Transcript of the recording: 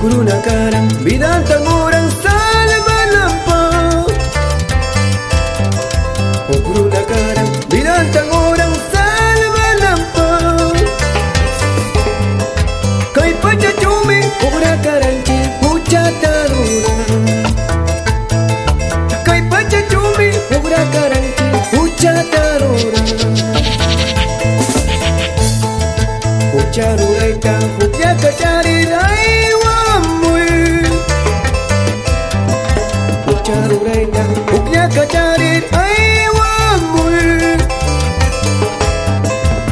kurunakaran vidanta muran salvalampa o kurunakaran vidanta muran salvalampa kai pachachumi kurakaranchi puchataruna kai pachachumi kurakaranchi puchataruna pucharuraika putyakachari raiwa